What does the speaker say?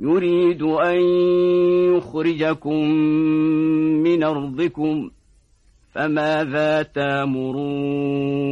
يريد أن يخرجكم من أرضكم فماذا تأمرون؟